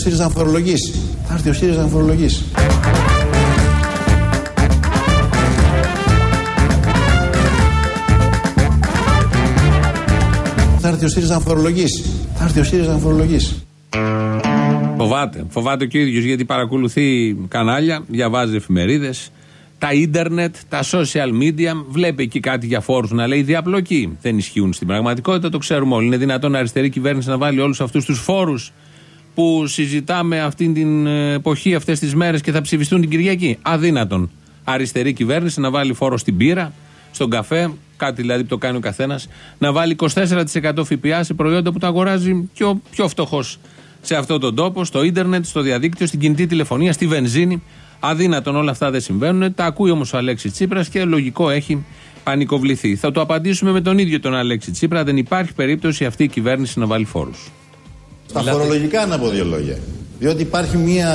έρθει ο ΣΥΡΙΖΑ να φορολογήσει. Θα έρθει ο ΣΥΡΙΖΑ να φορολογήσει. Θα έρθει ο ΣΥΡΙΖΑ να φορολογήσει. Θα έρθει ο ΣΥΡΙΖΑ να φορολογήσει. Φοβάται. Φοβάται και ο ίδιος γιατί παρακολουθεί κανάλια, διαβάζει εφημερίδες, τα ίντερνετ, τα social media. Βλέπει εκεί κάτι για φόρους να λέει διαπλοκή. Δεν ισχύουν στην πραγματικότητα, το ξέρουμε όλοι. Είναι δυνατόν αριστερή κυβέρνηση να βάλει όλους αυτούς τους φόρους που συζητάμε αυτή την εποχή, αυτές τις μέρες και θα ψηφιστούν την Κυριακή. Αδύνατον. Αριστερή κυβέρνηση να βάλει φόρο στην πύρα, στον καφέ, κάτι δηλαδή που το κάνει ο καθένας, να βάλει 24% ΦΠΑ σε προϊόντα που τα αγοράζει πιο, πιο φτωχός σε αυτόν τον τόπο, στο ίντερνετ, στο διαδίκτυο, στην κινητή τηλεφωνία, στη βενζίνη. Αδύνατον όλα αυτά δεν συμβαίνουν. Τα ακούει όμως ο Αλέξης Τσίπρας και λογικό έχει πανικοβληθεί. Θα το απαντήσουμε με τον ίδιο τον Αλέξη Τσίπρα. Δεν υπάρχει περίπτωση αυτή η κυβέρνηση να βάλει φόρους. Στα φορολογικά να πω δύο λόγια. Διότι υπάρχει μια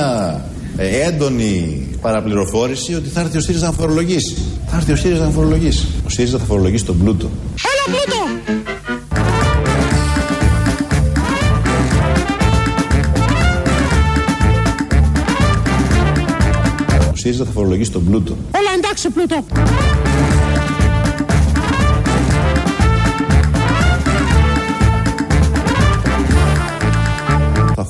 ε, έντονη παραπληροφόρηση ότι θα έρθει ο ΣΥΡΙΖΑ να φορολογήσει. Θα έρθει ο ΣΥΡΙΖΑ να φορολογήσει. Ο ΣΥΡΙΖΑ θα φορολογήσει τον πλούτο. Έλα πλούτο! Ο ΣΥΡΙΖΑ θα φορολογήσει τον πλούτο. Έλα εντάξει πλούτο!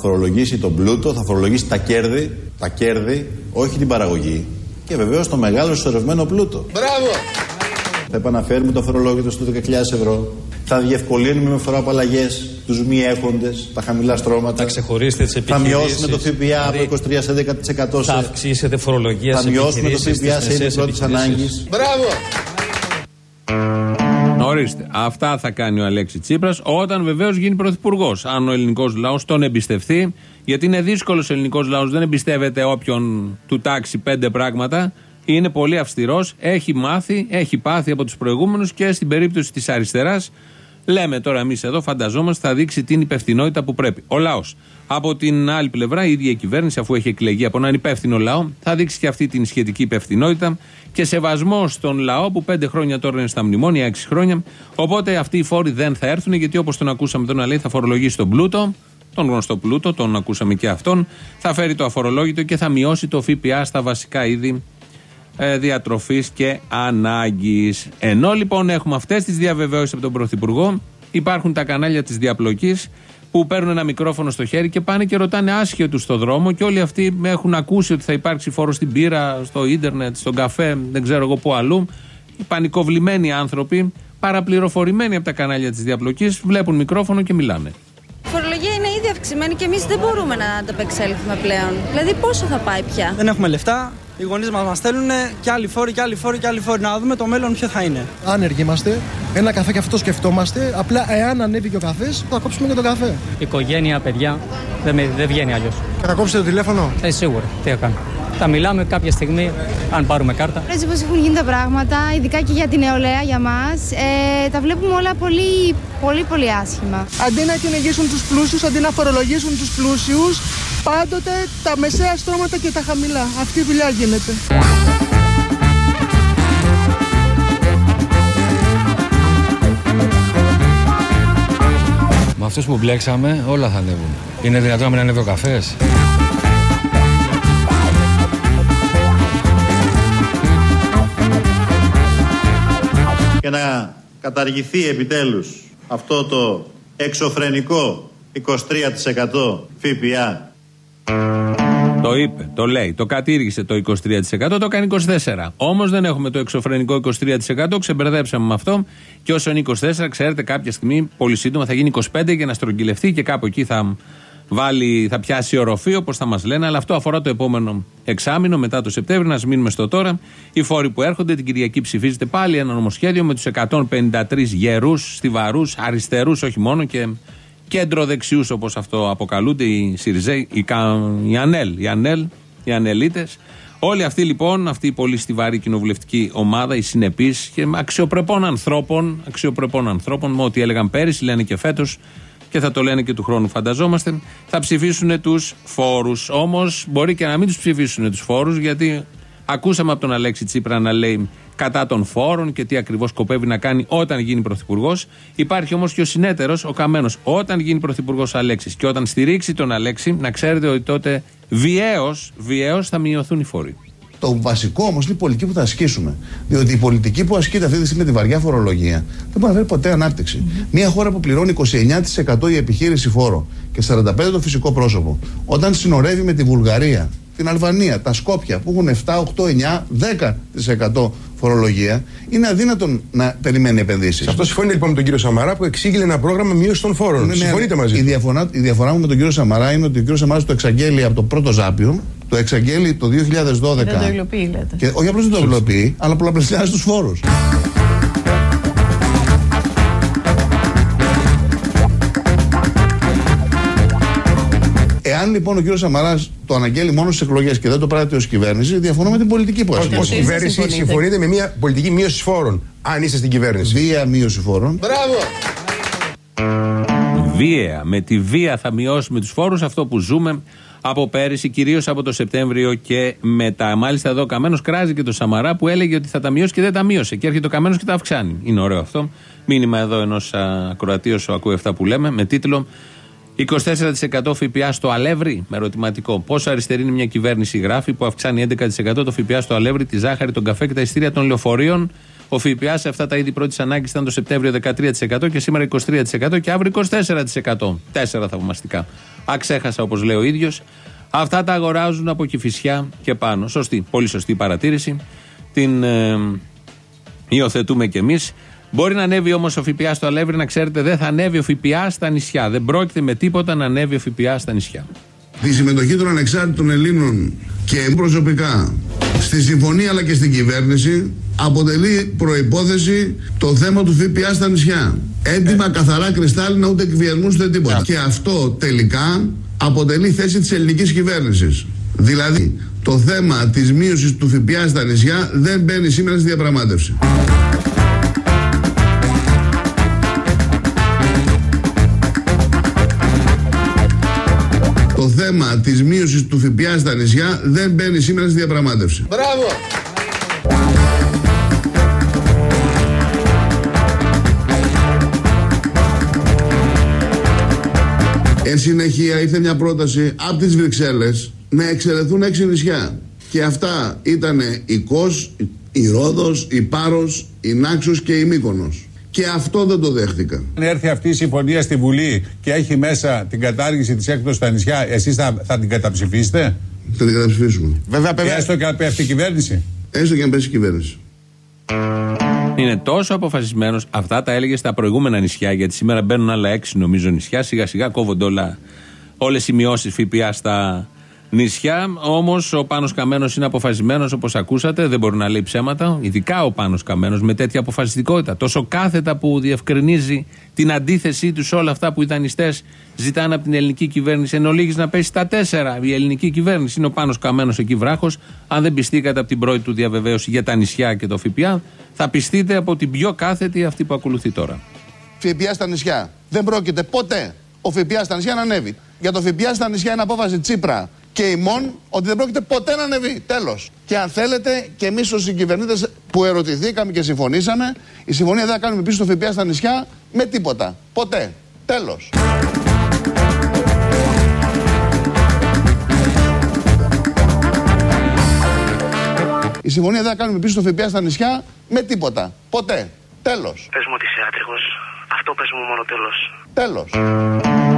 Φορολογήσει τον πλούτο, θα φορολογήσει τα κέρδη, τα κέρδη, όχι την παραγωγή. Και βεβαίως το μεγάλο συσσωρευμένο πλούτο. Μπράβο! Θα επαναφέρουμε το φορολόγιο στο 10.000 ευρώ. Θα διευκολύνουμε με φοροαπαλλαγές τους μη έχοντες, τα χαμηλά στρώματα. Θα ξεχωρίσετε τις Θα επιχειρήσεις. μειώσουμε το ΦΠΑ από 23 σε 10%. Θα Σε... αυξήσετε φορολογία Θα σε μειώσουμε το επιχειρήσεις, ΦΠΑ στις σε είδη μεσαίες πρώτης επιχειρήσεις. ανάγκης. Μπράβο! Ορίστε. Αυτά θα κάνει ο Αλέξη Τσίπρας όταν βεβαίως γίνει πρωθυπουργός. Αν ο ελληνικός λαός τον εμπιστευτεί, γιατί είναι δύσκολος ο ελληνικός λαός, δεν εμπιστεύεται όποιον του τάξει πέντε πράγματα. Είναι πολύ αυστηρός, έχει μάθει, έχει πάθει από τους προηγούμενους και στην περίπτωση της αριστεράς, λέμε τώρα εμείς εδώ, φανταζόμαστε, θα δείξει την υπευθυνότητα που πρέπει. Ο λαός. Από την άλλη πλευρά, η ίδια η κυβέρνηση, αφού έχει εκλεγεί από έναν υπεύθυνο λαό, θα δείξει και αυτή την σχετική υπευθυνότητα και σεβασμό στον λαό που πέντε χρόνια τώρα είναι στα μνημόνια, έξι χρόνια. Οπότε αυτοί οι φόροι δεν θα έρθουν, γιατί όπως τον ακούσαμε τον να λέει, θα φορολογήσει τον πλούτο, τον γνωστό πλούτο, τον ακούσαμε και αυτόν, θα φέρει το αφορολόγητο και θα μειώσει το ΦΠΑ στα βασικά είδη ε, διατροφής και ανάγκης. Ενώ λοιπόν έχουμε αυτές τις διαβεβαιώσεις από τον Πρωθυπουργό, υπάρχουν τα κανάλια της διαπλοκής που παίρνουν ένα μικρόφωνο στο χέρι και πάνε και ρωτάνε άσχετους στο δρόμο και όλοι αυτοί έχουν ακούσει ότι θα υπάρξει φόρο στην πύρα, στο ίντερνετ, στον καφέ, δεν ξέρω εγώ πού αλλού. Οι πανικοβλημένοι άνθρωποι, παραπληροφορημένοι από τα κανάλια της διαπλοκής, βλέπουν μικρόφωνο και μιλάνε. Η φορολογία είναι ήδη αυξημένη και εμείς δεν μπορούμε να ανταπεξέλθουμε πλέον. Δηλαδή, πόσο θα πάει πια; Δεν έχουμε λεφτά. Οι γονείς μας μας στέλνουν και άλλοι φόροι και άλλοι φόροι και άλλοι φόροι. Να δούμε το μέλλον ποιο θα είναι. Άνεργοι είμαστε. Ένα καφέ και αυτό το σκεφτόμαστε. Απλά εάν ανέβει και ο καφές, θα κόψουμε και τον καφέ. Οικογένεια, παιδιά, δεν, με- δεν βγαίνει αλλιώς. Και θα κόψετε το τηλέφωνο. Ε, σίγουρα, τι θα κάνω. Τα μιλάμε κάποια στιγμή, αν πάρουμε κάρτα. Έτσι όπως έχουν γίνει τα πράγματα, ειδικά και για την νεολαία, για μας, ε, τα βλέπουμε όλα πολύ, πολύ, πολύ άσχημα. Αντί να κυνηγήσουν τους πλούσιους, αντί να φορολογήσουν τους πλούσιους, πάντοτε τα μεσαία στρώματα και τα χαμηλά. Αυτή η δουλειά γίνεται. Με αυτούς που μπλέξαμε όλα θα ανέβουν. Είναι δυνατόν να μην ανέβει ο καφές; Και να καταργηθεί επιτέλους αυτό το εξωφρενικό 23% ΦΠΑ Το είπε, το λέει, το κατήργησε το 23%, το κάνει 24%. Όμως δεν έχουμε το εξωφρενικό 23%, ξεμπερδέψαμε με αυτό. Και όσο είναι 24, ξέρετε, κάποια στιγμή, πολύ σύντομα, θα γίνει 25 για να στρογγυλευτεί και κάπου εκεί θα βάλει, θα πιάσει οροφή, όπως θα μας λένε. Αλλά αυτό αφορά το επόμενο εξάμεινο, μετά το Σεπτέμβριο. Να μείνουμε στο τώρα. Οι φόροι που έρχονται, την Κυριακή ψηφίζεται πάλι ένα νομοσχέδιο με τους 153 γερούς, στιβαρούς, αριστερούς, όχι μόνο και κέντρο-δεξιού όπως αυτό αποκαλούνται οι Σιριζέοι, οι, Κα- οι Ανέλ, οι Ανέλ, οι Ανελίτες. Όλοι αυτοί λοιπόν, αυτή η πολύ στιβαρή κοινοβουλευτική ομάδα, οι συνεπείς και με αξιοπρεπών ανθρώπων, αξιοπρεπών ανθρώπων, με ό,τι έλεγαν πέρυσι, λένε και φέτος και θα το λένε και του χρόνου, φανταζόμαστε, θα ψηφίσουν τους φόρους. Όμως μπορεί και να μην τους ψηφίσουν τους φόρους, γιατί ακούσαμε από τον Αλέξη Τσίπρα να λέει κατά των φόρων και τι ακριβώς σκοπεύει να κάνει όταν γίνει πρωθυπουργός. Υπάρχει όμως και ο συνέτερος, ο Καμένος. Όταν γίνει πρωθυπουργός Αλέξης και όταν στηρίξει τον Αλέξη, να ξέρετε ότι τότε βιαίως θα μειωθούν οι φόροι. Το βασικό όμως είναι η πολιτική που θα ασκήσουμε. Διότι η πολιτική που ασκείται αυτή τη στιγμή με τη βαριά φορολογία δεν μπορεί να φέρει ποτέ ανάπτυξη. Μια χώρα που πληρώνει 29% η επιχείρηση φόρο και 45% το φυσικό πρόσωπο, όταν συνορεύει με τη Βουλγαρία, την Αλβανία, τα Σκόπια που έχουν 7, 8, 9, 10% φορολογία, είναι αδύνατον να περιμένει επενδύσεις. Σε αυτό συμφωνεί λοιπόν με τον κύριο Σαμαρά που εξήγηλε ένα πρόγραμμα μείωσης των φόρων. Ναι, Συμφωνείτε μαζί. Η διαφορά, η διαφορά μου με τον κύριο Σαμαρά είναι ότι ο κύριος Σαμαράς το εξαγγέλει από το πρώτο Ζάπιο, το εξαγγέλει το 2012. Δεν το υλοποιεί, λέτε. Και, όχι απλώς δεν το υλοποιεί, αλλά πολλαπλασιάζει τους φόρους. Εάν λοιπόν ο κύριος Σαμαράς το αναγγέλει μόνο στις εκλογές και δεν το πράττει ως κυβέρνηση, διαφωνώ με την πολιτική που ασκεί. Ω κυβέρνηση συμφωνείτε με μια πολιτική μείωση φόρων, αν είστε στην κυβέρνηση. Βία μείωση φόρων. Μπράβο! Βία. Με τη βία θα μειώσουμε τους φόρους, αυτό που ζούμε από πέρυσι, κυρίως από το Σεπτέμβριο και μετά. Μάλιστα, εδώ ο Καμένος κράζει και το Σαμαρά που έλεγε ότι θα τα μειώσει και δεν τα μείωσε. Και έρχεται ο Καμένος και τα αυξάνει. Είναι ωραίο αυτό. Μήνυμα εδώ ενός ακροατής όσο ακούει αυτά που λέμε, με τίτλο 24% ΦΠΑ στο αλεύρι, με ερωτηματικό. Πόσο αριστερή είναι μια κυβέρνηση, γράφει, που αυξάνει 11% το ΦΠΑ στο αλεύρι, τη ζάχαρη, τον καφέ και τα ειστήρια των λεωφορείων. Ο ΦΠΑ σε αυτά τα είδη πρώτης ανάγκης ήταν το Σεπτέμβριο 13% και σήμερα 23% και αύριο 24%. Τέσσερα θαυμαστικά. Αξέχασα όπως λέει ο ίδιος. Αυτά τα αγοράζουν από κυφισιά και πάνω. Σωστή, πολύ σωστή παρατήρηση. Την ε, υιοθετούμε κι εμείς. Μπορεί να ανέβει όμως ο ΦΠΑ στο Αλεύρι, να ξέρετε, δεν θα ανέβει ο ΦΠΑ στα νησιά. Δεν πρόκειται με τίποτα να ανέβει ο ΦΠΑ στα νησιά. Τη συμμετοχή των ανεξάρτητων Ελλήνων και προσωπικά στη συμφωνία αλλά και στην κυβέρνηση αποτελεί προϋπόθεση το θέμα του ΦΠΑ στα νησιά. Έντιμα, ε. καθαρά, κρυστάλλινα, ούτε εκβιασμού ούτε τίποτα. Και αυτό τελικά αποτελεί θέση της ελληνικής κυβέρνησης. Δηλαδή, το θέμα της μείωσης του ΦΠΑ στα νησιά δεν μπαίνει σήμερα στη διαπραγμάτευση. Το θέμα της μείωσης του ΦΠΑ στα νησιά δεν μπαίνει σήμερα στη διαπραγμάτευση. Μπράβο! Εν συνεχεία ήρθε μια πρόταση από τις Βρυξέλλες να εξαιρεθούν έξι νησιά. Και αυτά ήταν η Κος, η Ρόδος, η Πάρος, η Νάξος και η Μύκονος. Και αυτό δεν το δέχτηκα. Αν έρθει αυτή η συμφωνία στη Βουλή και έχει μέσα την κατάργηση της έκδοση στα νησιά, εσείς θα, θα την καταψηφίσετε; Θα την καταψηφίσουμε. Βέβαια, βέβαια. Έστω και αν πέφτει η κυβέρνηση. Έστω και αν πέσει η κυβέρνηση. Είναι τόσο αποφασισμένος. Αυτά τα έλεγε στα προηγούμενα νησιά, γιατί σήμερα μπαίνουν άλλα έξι νομίζω νησιά. Σιγά σιγά κόβονται όλα, όλες οι μειώσεις ΦΠΑ στα νησιά. Όμως ο Πάνος Καμένος είναι αποφασισμένος όπως ακούσατε, δεν μπορεί να λέει ψέματα. Ειδικά ο Πάνος Καμένος με τέτοια αποφασιστικότητα. Τόσο κάθετα που διευκρινίζει την αντίθεσή τους σε όλα αυτά που οι δανειστές ζητάνε από την ελληνική κυβέρνηση. Εν ολίγης να πέσει στα τέσσερα. Η ελληνική κυβέρνηση είναι ο Πάνος Καμένος εκεί βράχος. Αν δεν πιστήκατε από την πρώτη του διαβεβαίωση για τα νησιά και το ΦΠΑ, θα πιστείτε από την πιο κάθετη αυτή που ακολουθεί τώρα. ΦΠΑ στα νησιά. Δεν πρόκειται ποτέ ο ΦΠΑ στα νησιά να ανέβει. Για το ΦΠΑ στα νησιά είναι απόφαση Τσίπρα και ημών ότι δεν πρόκειται ποτέ να ανεβεί. Τέλος. Και αν θέλετε, και εμείς ως συγκυβερνήτες που ερωτηθήκαμε και συμφωνήσαμε, η συμφωνία δεν θα κάνουμε πίσω το ΦΠΑ στα νησιά με τίποτα. Ποτέ. Τέλος. Η συμφωνία δεν θα κάνουμε πίσω το ΦΠΑ στα νησιά με τίποτα. Ποτέ. Τέλος. Πες μου ότι είσαι άτριχο. Αυτό πες μου μόνο τέλος. Τέλος.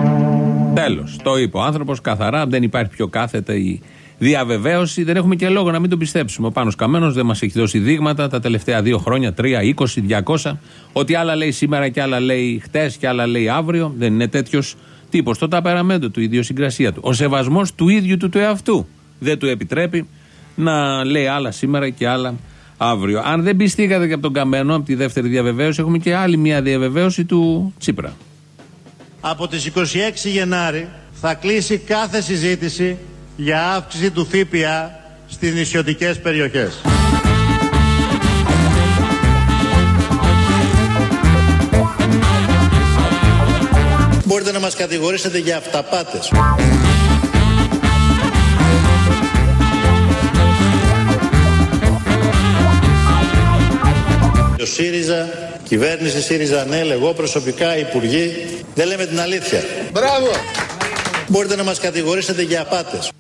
Τέλος. Το είπε ο άνθρωπος καθαρά. Δεν υπάρχει πιο κάθετα η διαβεβαίωση. Δεν έχουμε και λόγο να μην τον πιστέψουμε. Ο Πάνος Καμένος δεν μας έχει δώσει δείγματα τα τελευταία δύο χρόνια, τρία, είκοσι, διακόσα. Ότι άλλα λέει σήμερα και άλλα λέει χτες και άλλα λέει αύριο. Δεν είναι τέτοιος τύπος. Το ταπεραμέντο του, η ιδιοσυγκρασία του. Ο σεβασμός του ίδιου του του εαυτού δεν του επιτρέπει να λέει άλλα σήμερα και άλλα αύριο. Αν δεν πιστήκατε και από τον Καμένο, από τη δεύτερη διαβεβαίωση, έχουμε και άλλη μια διαβεβαίωση του Τσίπρα από τις 26 Γενάρη θα κλείσει κάθε συζήτηση για αύξηση του ΦΠΑ στις νησιωτικές περιοχές. Μπορείτε να μας κατηγορήσετε για αυταπάτες. ΣΥΡΙΖΑ, κυβέρνηση ΣΥΡΙΖΑ ΝΕΛ, εγώ προσωπικά, υπουργοί, δεν λέμε την αλήθεια. Μπράβο! Μπορείτε να μας κατηγορήσετε για απάτες.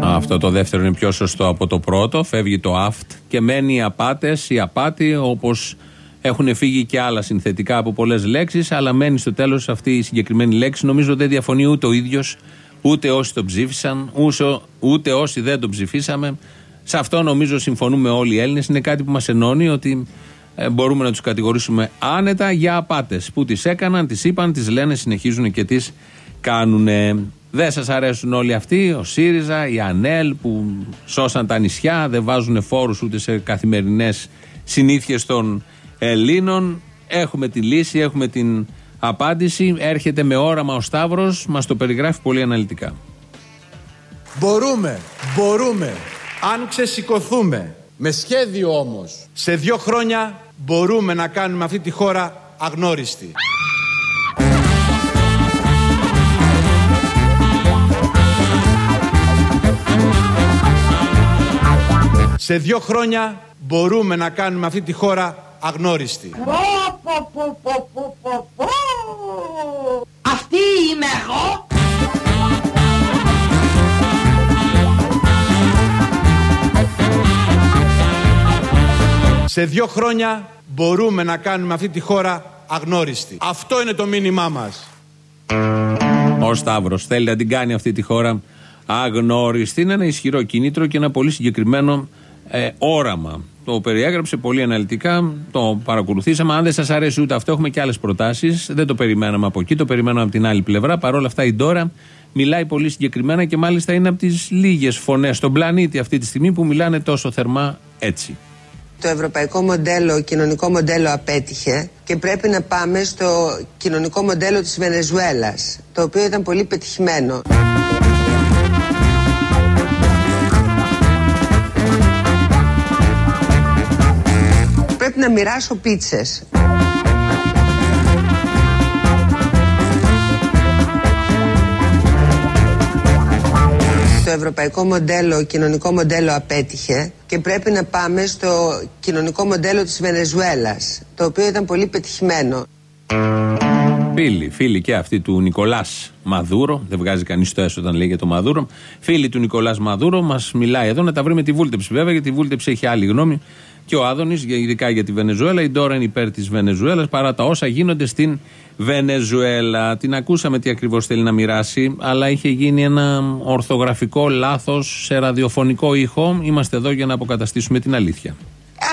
Αυτό το δεύτερο είναι πιο σωστό από το πρώτο. Φεύγει το αυτ και μένει οι απάτες, η απάτη όπως έχουν φύγει και άλλα συνθετικά από πολλές λέξεις, αλλά μένει στο τέλος αυτή η συγκεκριμένη λέξη. Νομίζω δεν διαφωνεί ούτε ο ίδιος, ούτε όσοι το ψήφισαν, ούτε, ούτε όσοι δεν το ψηφίσαμε. Σε αυτό νομίζω συμφωνούμε όλοι οι Έλληνες. Είναι κάτι που μας ενώνει ότι ε, μπορούμε να τους κατηγορήσουμε άνετα για απάτες που τις έκαναν, τις είπαν, τις λένε, συνεχίζουν και τις κάνουν. Δεν σας αρέσουν όλοι αυτοί, ο ΣΥΡΙΖΑ, η ΑΝΕΛ που σώσαν τα νησιά, δεν βάζουν φόρους ούτε σε καθημερινές συνήθειες των Ελλήνων. Έχουμε τη λύση, έχουμε την απάντηση. Έρχεται με όραμα ο Σταύρος, μας το περιγράφει πολύ αναλυτικά. Μπορούμε, μπορούμε, αν ξεσηκωθούμε, με σχέδιο όμως, σε δύο χρόνια μπορούμε να κάνουμε αυτή τη χώρα αγνώριστη. Σε δύο χρόνια μπορούμε να κάνουμε αυτή τη χώρα αγνώριστη. Αυτή είμαι εγώ. Σε δύο χρόνια μπορούμε να κάνουμε αυτή τη χώρα αγνώριστη. Αυτό είναι το μήνυμά μας. Ο Σταύρος θέλει να την κάνει αυτή τη χώρα αγνώριστη. Είναι ένα ισχυρό κίνητρο και ένα πολύ συγκεκριμένο ε, όραμα. Το περιέγραψε πολύ αναλυτικά, το παρακολουθήσαμε. Αν δεν σας αρέσει ούτε αυτό, έχουμε και άλλες προτάσεις. Δεν το περιμέναμε από εκεί, το περιμέναμε από την άλλη πλευρά. Παρ' όλα αυτά, η Ντόρα μιλάει πολύ συγκεκριμένα και μάλιστα είναι από τις λίγες φωνές στον πλανήτη αυτή τη στιγμή που μιλάνε τόσο θερμά έτσι. Το ευρωπαϊκό μοντέλο, κοινωνικό μοντέλο απέτυχε και πρέπει να πάμε στο κοινωνικό μοντέλο της Βενεζουέλας, το οποίο ήταν πολύ πετυχημένο. Πρέπει να μοιράσω πίτσες. Το ευρωπαϊκό μοντέλο, κοινωνικό μοντέλο απέτυχε και πρέπει να πάμε στο κοινωνικό μοντέλο της Βενεζουέλας, το οποίο ήταν πολύ πετυχημένο. Φίλοι, φίλοι και αυτοί του Νικολάς Μαδούρο, δεν βγάζει κανείς το έσω όταν λέει για το Μαδούρο. Φίλοι του Νικολάς Μαδούρο μας μιλάει εδώ να τα βρει με τη βούλτεψη βέβαια, γιατί η βούλτεψη έχει άλλη γνώμη. Και ο Άδωνης, ειδικά για τη Βενεζουέλα, η Ντόρα είναι υπέρ της Βενεζουέλας παρά τα όσα γίνονται στην Βενεζουέλα. Την ακούσαμε τι ακριβώς θέλει να μοιράσει, αλλά είχε γίνει ένα ορθογραφικό λάθος σε ραδιοφωνικό ήχο. Είμαστε εδώ για να αποκαταστήσουμε την αλήθεια.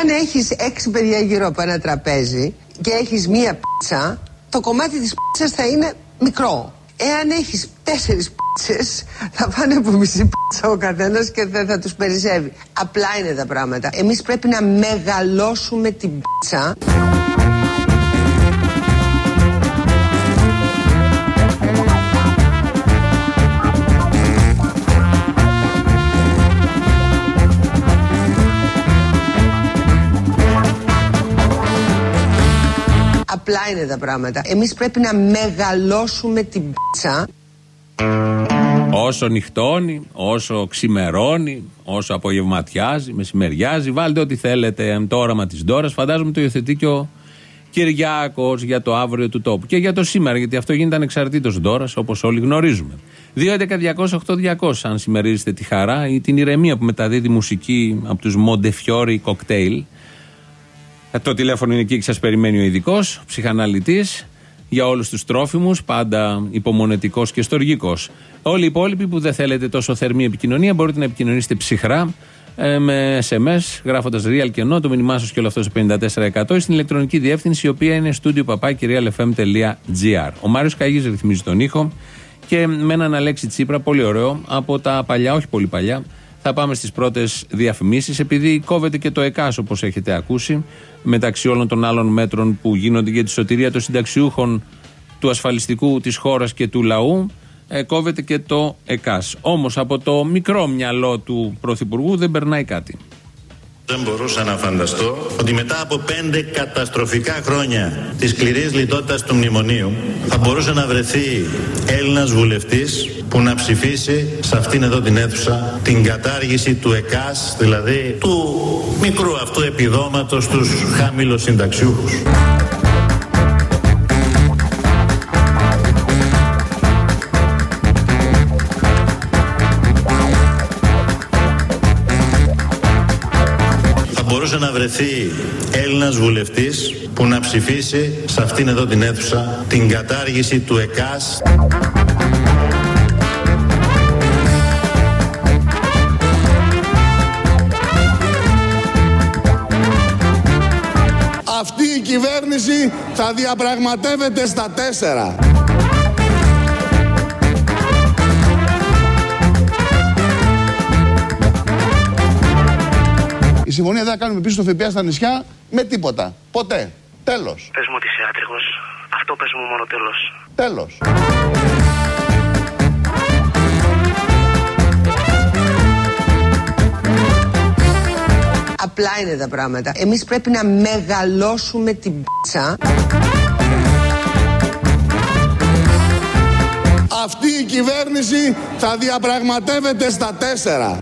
Αν έχεις έξι παιδιά γύρω από ένα τραπέζι και έχεις μία πίτσα, το κομμάτι της πίτσας θα είναι μικρό. Εάν έχεις τέσσερις πίτσες θα πάνε από μισή πίτσα ο καθένας και δεν θα τους περισσεύει. Απλά είναι τα πράγματα. Εμείς πρέπει να μεγαλώσουμε την πίτσα. Απλά είναι τα πράγματα. Εμείς πρέπει να μεγαλώσουμε την πίτσα. Όσο νυχτώνει, όσο ξημερώνει, όσο απογευματιάζει, μεσημεριάζει, βάλτε ό,τι θέλετε. Το όραμα της Ντόρας, φαντάζομαι το υιοθετεί και ο Κυριάκος για το αύριο του τόπου. Και για το σήμερα, γιατί αυτό γίνεται ανεξαρτήτως Ντόρας, όπως όλοι γνωρίζουμε. 2.11.208.200, αν συμμερίζετε τη χαρά ή την ηρεμία που μεταδίδει μουσική από τους Μοντεφιόρι Κοκτέιλ. Ε, το τηλέφωνο είναι εκεί και σας περιμένει ο ειδικός, ψυχαναλυτής για όλους τους τρόφιμους, πάντα υπομονετικός και στοργικός. Όλοι οι υπόλοιποι που δεν θέλετε τόσο θερμή επικοινωνία μπορείτε να επικοινωνήσετε ψυχρά ε, με SMS, γράφοντας real και no, το μήνυμά σας και όλο αυτό στο 54% στην ηλεκτρονική διεύθυνση η οποία είναι studio papakirialfm.gr. Ο Μάριος Καγής ρυθμίζει τον ήχο και με έναν Αλέξη Τσίπρα, πολύ ωραίο, από τα παλιά, όχι πολύ παλιά, θα πάμε στις πρώτες διαφημίσεις, επειδή κόβεται και το ΕΚΑΣ όπως έχετε ακούσει, μεταξύ όλων των άλλων μέτρων που γίνονται για τη σωτηρία των συνταξιούχων του ασφαλιστικού της χώρας και του λαού. Ε, κόβεται και το ΕΚΑΣ. Όμως από το μικρό μυαλό του Πρωθυπουργού δεν περνάει κάτι. Δεν μπορούσα να φανταστώ ότι μετά από πέντε καταστροφικά χρόνια της σκληρής λιτότητας του μνημονίου θα μπορούσε να βρεθεί Έλληνας βουλευτής που να ψηφίσει σε αυτήν εδώ την αίθουσα την κατάργηση του ΕΚΑΣ, δηλαδή του μικρού αυτού επιδόματος στους χαμηλοσυνταξιούχους. Θα μπορούσε να βρεθεί Έλληνας βουλευτής που να ψηφίσει σε αυτήν εδώ την αίθουσα την κατάργηση του ΕΚΑΣ. Κυβέρνηση θα διαπραγματεύεται στα τέσσερα. Η συμφωνία δεν θα κάνουμε πίσω το ΦΠΑ στα νησιά με τίποτα. Ποτέ. Τέλος. Πες μου ότι είσαι άτριχος. Αυτό πες μου μόνο τέλος. Τέλος. Απλά είναι τα πράγματα. Εμείς πρέπει να μεγαλώσουμε την πίτσα. Αυτή η κυβέρνηση θα διαπραγματεύεται στα τέσσερα.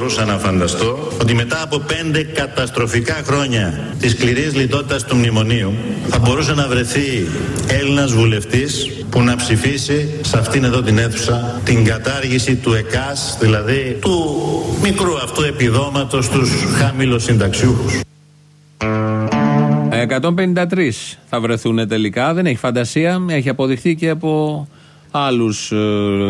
Μπορούσα να φανταστώ ότι μετά από πέντε καταστροφικά χρόνια της σκληρής λιτότητας του μνημονίου θα μπορούσε να βρεθεί Έλληνας βουλευτής που να ψηφίσει σε αυτήν εδώ την αίθουσα την κατάργηση του ΕΚΑΣ, δηλαδή του μικρού αυτού επιδόματος στους χαμηλοσυνταξιούχους. 153 θα βρεθούν τελικά. Δεν έχει φαντασία. Έχει αποδειχθεί και από άλλους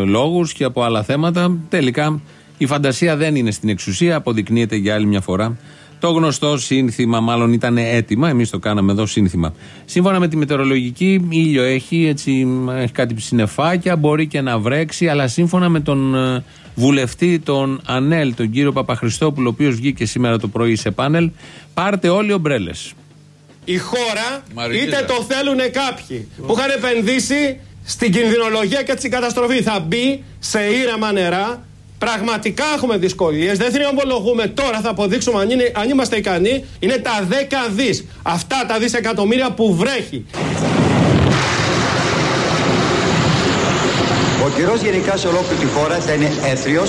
λόγους και από άλλα θέματα. Τελικά η φαντασία δεν είναι στην εξουσία. Αποδεικνύεται για άλλη μια φορά. Το γνωστό σύνθημα, μάλλον ήταν έτοιμα, εμείς το κάναμε εδώ σύνθημα. Σύμφωνα με τη μετεωρολογική, ήλιο έχει, έτσι, έχει κάτι συννεφάκια, μπορεί και να βρέξει, αλλά σύμφωνα με τον ε, βουλευτή, τον ΑΝΕΛ, τον κύριο Παπαχριστόπουλο, ο οποίος βγήκε σήμερα το πρωί σε πάνελ, πάρτε όλοι ομπρέλες. η χώρα, Μαρικίζα. είτε το θέλουν κάποιοι που είχαν επενδύσει στην κινδυνολογία και στην καταστροφή, θα μπει σε ήρεμα νερά. Πραγματικά έχουμε δυσκολίες. Δεν θριαμβολογούμε τώρα, θα αποδείξουμε αν, είναι, αν είμαστε ικανοί. Είναι τα 10 δις. Αυτά τα δισεκατομμύρια που βρέχει. Ο καιρός γενικά σε ολόκληρη τη χώρα θα είναι έθριο,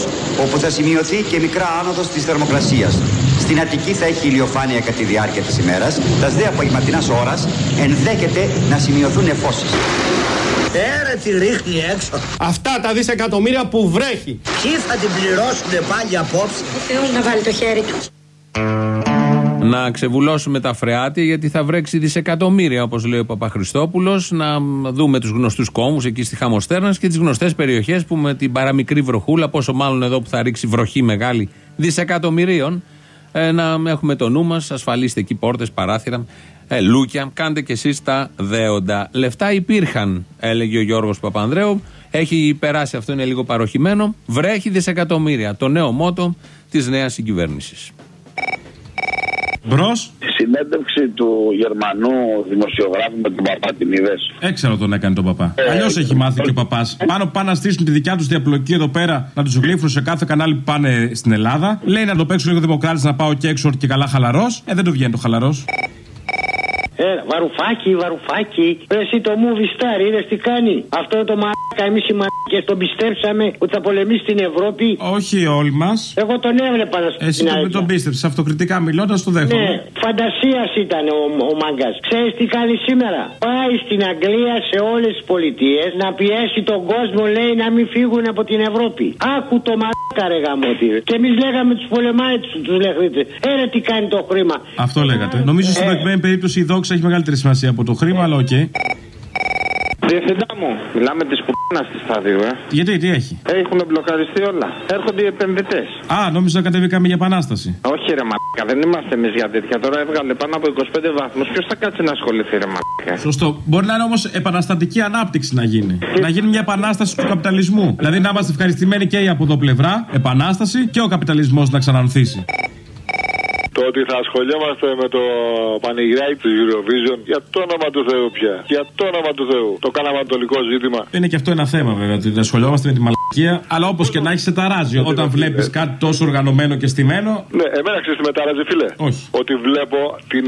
όπου θα σημειωθεί και μικρά άνοδος της θερμοκρασίας. Στην Αττική θα έχει ηλιοφάνεια κατά τη διάρκεια της ημέρας. Τα δε απογευματινάς ώρας ενδέχεται να σημειωθούν νεφώσει. Πέρα τη ρίχνει έξω. Αυτά τα δισεκατομμύρια που βρέχει. Ποιοι θα την πληρώσουν πάλι απόψε; Ο Θεός να βάλει το χέρι του. Να ξεβουλώσουμε τα φρεάτια γιατί θα βρέξει δισεκατομμύρια, όπως λέει ο Παπαχριστόπουλος. Να δούμε τους γνωστούς κόμμου εκεί στη Χαμοστέρνας και τις γνωστές περιοχές που με την παραμικρή βροχούλα, πόσο μάλλον εδώ που θα ρίξει βροχή μεγάλη δισεκατομμυρίων, ε, να έχουμε το νου μας. Ασφαλίστε εκεί πόρτες, παράθυρα, ε, λούκια. Κάντε κι εσείς τα δέοντα. Λεφτά υπήρχαν, έλεγε ο Γιώργος Παπανδρέου. Έχει περάσει αυτό, είναι λίγο παροχημένο. Βρέχει δισεκατομμύρια. Το νέο μότο της νέας συγκυβέρνησης. Μπρος. Τη συνέντευξη του Γερμανού δημοσιογράφου με τον παπά την είδες; Έξαρο τον έκανε τον παπά. Ε, Αλλιώς έχει μάθει και ο παπάς. Πάνω που πάνε να στήσουν τη δικιά τους διαπλοκή εδώ πέρα, να τους γλύφουν σε κάθε κανάλι που πάνε στην Ελλάδα. Λέει να το παίξουν λίγο δημοκράτη να πάω και έξω και καλά χαλαρός. Ε, δεν του βγαίνει το χαλαρός. Ε, βαρουφάκι, βαρουφάκι. Ρε, Εσύ το movie star, είδες τι κάνει; Αυτό το μαλάκα, εμείς οι μαλάκες τον πιστέψαμε ότι θα πολεμήσει την Ευρώπη. Όχι όλοι μας. Εγώ τον έβλεπα να σου Εσύ την τον, αλήθεια. τον πίστεψες. Αυτοκριτικά μιλώντας, το δέχομαι. Ναι, φαντασίας ήταν ο, ο μάγκας. Ξέρεις τι κάνει σήμερα; Πάει στην Αγγλία σε όλες τις πολιτείες να πιέσει τον κόσμο, λέει, να μην φύγουν από την Ευρώπη. Άκου το μαλάκα, ρε γαμότι. Και εμείς λέγαμε τους πολεμάει τους λεχρίτες. Έρε τι κάνει το χρήμα. Αυτό λέγατε. Νομίζω στην Ε. προκειμένη περίπτωση η δόξα έχει μεγαλύτερη σημασία από το χρήμα, αλλά οκ. Διευθυντά μου, μιλάμε τη κουπίνα στη στάδιο, ε. Γιατί, τι έχει; Έχουν μπλοκαριστεί όλα. Έρχονται οι επενδυτές. Α, νόμιζα να κατεβήκαμε για επανάσταση. Όχι, ρε μαλάκα, δεν είμαστε εμείς για τέτοια. Τώρα έβγαλε πάνω από 25 βαθμούς. Ποιος θα κάτσει να ασχοληθεί, ρε μαλάκα; Σωστό. Μπορεί να είναι όμως επαναστατική ανάπτυξη να γίνει. Να γίνει μια επανάσταση του καπιταλισμού. Δηλαδή να είμαστε ευχαριστημένοι και οι από εδώ πλευρά, επανάσταση και ο καπιταλισμός να ξανανθήσει. Το ότι θα ασχολιόμαστε με το πανηγυράκι του Eurovision για το όνομα του Θεού πια. Για το όνομα του Θεού. Το κάναμε ανατολικό ζήτημα. Είναι και αυτό ένα θέμα βέβαια, ότι ασχολιόμαστε με τη μαλακία, αλλά όπως και να έχεις σε ταράζει. Όταν βλέπεις κάτι τόσο οργανωμένο και στημένο. Ναι, εμένα ξέρεις τι μετάραζε, φίλε; Όχι. Ότι βλέπω την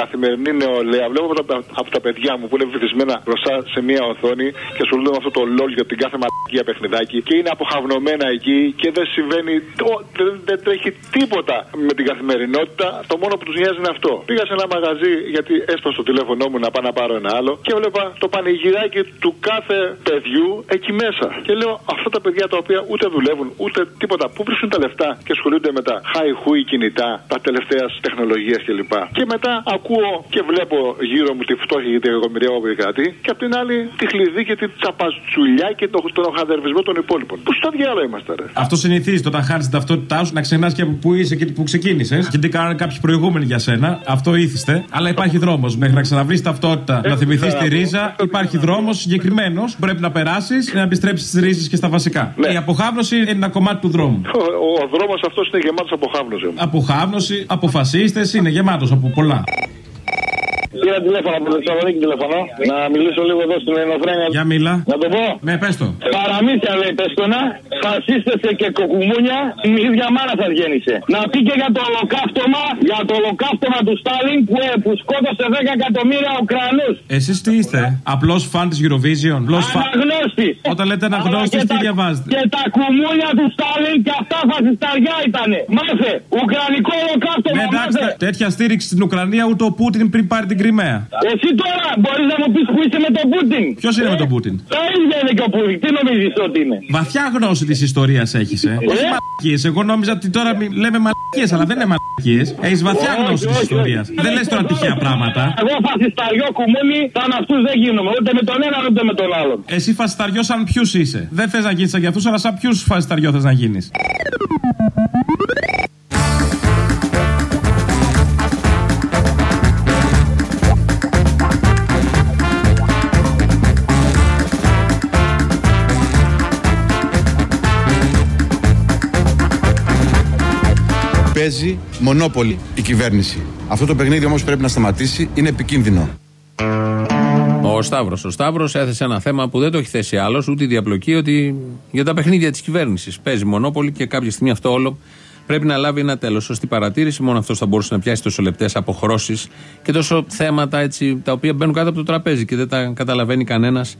καθημερινή νεολαία, βλέπω από τα, από τα παιδιά μου που είναι βυθισμένα μπροστά σε μία οθόνη και ασχολούνται με αυτό το LOL για την κάθε μαλακία παιχνιδάκι και είναι αποχαυνωμένα εκεί και δεν συμβαίνει, το- δεν, δεν τρέχει τίποτα με την καθημερινότητα. Το μόνο που τους νοιάζει είναι αυτό. Πήγα σε ένα μαγαζί γιατί έσπασε το τηλέφωνό μου να πάω να πάρω ένα άλλο και βλέπα το πανηγυράκι του κάθε παιδιού εκεί μέσα. Και λέω αυτά τα παιδιά τα οποία ούτε δουλεύουν ούτε τίποτα. Πού βρίσκουν τα λεφτά και ασχολούνται με τα χαϊχούι κινητά, τα τελευταίας τεχνολογίας κλπ. Και μετά ακούω και βλέπω γύρω μου τη φτώχεια και την εκατομμυρία που επικρατεί και απ' την άλλη τη χλειδί και την τσαπατσουλιά και τον, τον οχαδερβισμό των υπόλοιπων. Πού στο διάλογο είμαστε, ρε; Αυτό συνηθίζεται όταν χάνεις την ταυτότητά σου να ξεχνάς και από πού είσαι και που ξεκίνησες και τι κάνανε κάποιοι προηγούμενοι για σένα. Αυτό ήθιστε. Αλλά υπάρχει δρόμος. Μέχρι να ξαναβρεις ταυτότητα, να θυμηθείς τη ρίζα, υπάρχει δρόμος συγκεκριμένος. Πρέπει να περάσεις και να επιστρέψεις στι ρίζες και στα βασικά. Η αποχάβνωση είναι ένα κομμάτι του δρόμου. Ο, ο, ο δρόμος αυτός είναι γεμάτος αποχάβνωση. Αποχάβνωση, αποφασίστες, είναι γεμάτος από πολλά. Πήρα τηλέφωνο από τη Θεσσαλονίκη τηλέφωνο. Να μιλήσω λίγο εδώ στην Ελληνοφρένια. Για μίλα. Να το πω. Ναι, πες το. Παραμύθια λέει πέστονα, φασίστες και κοκκουμούνια, η ίδια μάνα θα γέννησε. Να πει και για το ολοκαύτωμα, για το ολοκαύτωμα του Στάλιν που, ε, που σκότωσε 10 εκατομμύρια Ουκρανούς. Εσείς τι είστε, απλός φαν της Eurovision. Απλός φαν- Αναγνώστη. Όταν λέτε Αλλά αναγνώστη, και τι τα- διαβάζετε; Και τα κουμούνια του Στάλιν και αυτά φασισταριά ήτανε. Μάθε, Ουκρανικό ολοκαύτωμα, Ναι, εντάξει, μάθε. τέτοια στήριξη στην Ουκρανία ούτε ο Πούτιν πριν πάρει την Κρυμαία. Εσύ τώρα μπορείς να μου πεις που είσαι με τον Πούτιν. Ποιος είναι με τον Πούτιν; Τα ίδια είναι και ο Πούτιν. Τι νομίζεις ότι είναι; Βαθιά γνώση της ιστορίας έχεις, ε. Όχι μαλακίες. Εγώ νόμιζα ότι τώρα μι- λέμε μαλακίες, αλλά δεν είναι μαλακίες. Έχεις βαθιά Όχι, γνώση της όχι, ιστορίας. όχι. Δεν λες τώρα τυχαία πράγματα. Εγώ φασισταριό κουμούνι, σαν αυτούς δεν γίνομαι. Ούτε με τον έναν ούτε με τον άλλον. Εσύ φασισταριό σαν ποιους είσαι. Δεν θες να γίνεις σαν για αυτούς, αλλά σαν ποιους φασισταριό θες να γίνεις. Παίζει μονόπολη η κυβέρνηση. Αυτό το παιχνίδι όμως πρέπει να σταματήσει, είναι επικίνδυνο. Ο Σταύρος. Ο Σταύρος έθεσε ένα θέμα που δεν το έχει θέσει άλλος, ούτε η διαπλοκή, ότι για τα παιχνίδια της κυβέρνησης. Παίζει μονόπολη και κάποια στιγμή αυτό όλο πρέπει να λάβει ένα τέλος. Σωστή παρατήρηση. Μόνο αυτός θα μπορούσε να πιάσει τόσο λεπτές αποχρώσεις και τόσο θέματα έτσι, τα οποία μπαίνουν κάτω από το τραπέζι και δεν τα καταλαβαίνει κανένας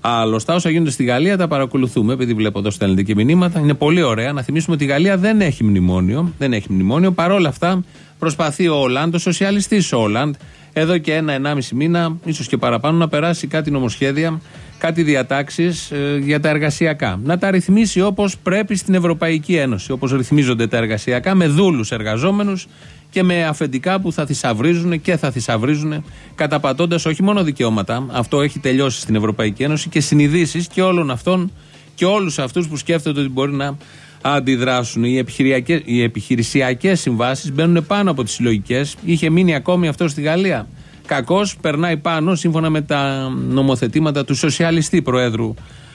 άλλο. Τα όσα γίνονται στη Γαλλία τα παρακολουθούμε, επειδή βλέπω εδώ στέλνετε και μηνύματα. Είναι πολύ ωραία να θυμίσουμε ότι η Γαλλία δεν έχει μνημόνιο. Δεν έχει μνημόνιο. Παρ' όλα αυτά προσπαθεί ο Όλαντ, ο σοσιαλιστής Όλαντ, εδώ και ένα-ενάμιση μήνα, ίσως και παραπάνω, να περάσει κάτι νομοσχέδια, κάτι διατάξεις για τα εργασιακά. Να τα ρυθμίσει όπως πρέπει στην Ευρωπαϊκή Ένωση. Όπως ρυθμίζονται τα εργασιακά, με δούλους εργαζόμενους και με αφεντικά που θα θησαυρίζουν και θα θησαυρίζουν, καταπατώντας όχι μόνο δικαιώματα, αυτό έχει τελειώσει στην Ευρωπαϊκή Ένωση, και συνειδήσεις και όλων αυτών και όλους αυτούς που σκέφτονται ότι μπορεί να αντιδράσουν. Οι, επιχειριακές- οι επιχειρησιακές συμβάσεις μπαίνουν πάνω από τις συλλογικές. Είχε μείνει ακόμη αυτό στη Γαλλία. Κακώ περνάει πάνω σύμφωνα με τα νομοθετήματα του σοσιαλιστή Προέδρου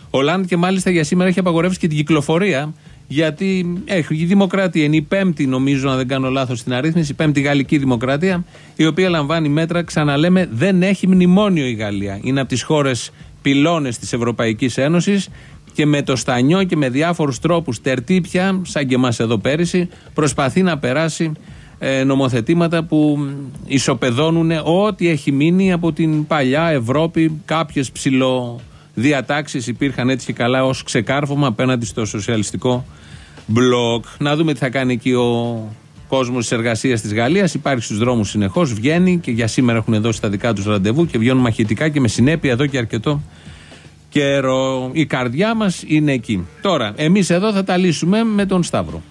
Ολάντ και μάλιστα για σήμερα έχει απαγορεύσει και την κυκλοφορία. Γιατί έχει η Δημοκρατία είναι η πέμπτη, νομίζω, αν δεν κάνω λάθος στην αρρύθμιση, η πέμπτη Γαλλική Δημοκρατία, η οποία λαμβάνει μέτρα, ξαναλέμε, δεν έχει μνημόνιο η Γαλλία. Είναι από τις χώρες πυλώνες της Ευρωπαϊκής Ένωσης και με το στανιό και με διάφορους τρόπους τερτύπια, σαν και εμάς εδώ πέρυσι, προσπαθεί να περάσει ε, νομοθετήματα που ισοπεδώνουν ό,τι έχει μείνει από την παλιά Ευρώπη. Κάποιες ψηλοδιατάξεις υπήρχαν έτσι και καλά ως ξεκάρφωμα απέναντι στο σοσιαλιστικό μπλοκ. Να δούμε τι θα κάνει εκεί ο κόσμος της εργασίας της Γαλλίας. Υπάρχει στους δρόμους συνεχώς, βγαίνει και για σήμερα έχουν δώσει τα δικά τους ραντεβού και βγαίνουν μαχητικά και με συνέπεια εδώ και αρκετό καιρό. Η καρδιά μας είναι εκεί. Τώρα, εμείς εδώ θα τα λύσουμε με τον Σταύρο.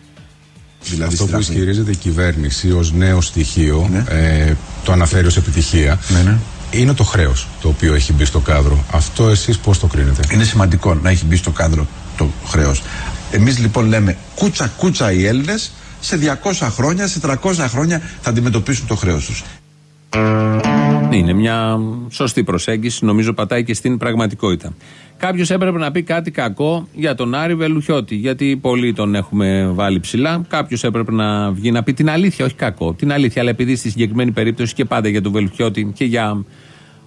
Δηλαδή αυτό που ισχυρίζεται η κυβέρνηση ως νέο στοιχείο, ε, το αναφέρει ως επιτυχία, είναι το χρέος το οποίο έχει μπει στο κάδρο. Αυτό εσείς πώς το κρίνετε; Είναι σημαντικό να έχει μπει στο κάδρο το χρέος. Εμείς λοιπόν λέμε κούτσα κούτσα οι Έλληνες σε 200 χρόνια, σε 300 χρόνια θα αντιμετωπίσουν το χρέος τους. Είναι μια σωστή προσέγγιση, νομίζω πατάει και στην πραγματικότητα. Κάποιος έπρεπε να πει κάτι κακό για τον Άρη Βελουχιώτη. Γιατί πολλοί τον έχουμε βάλει ψηλά. Κάποιος έπρεπε να βγει να πει την αλήθεια, όχι κακό. Την αλήθεια, αλλά επειδή στη συγκεκριμένη περίπτωση και πάντα για τον Βελουχιώτη και για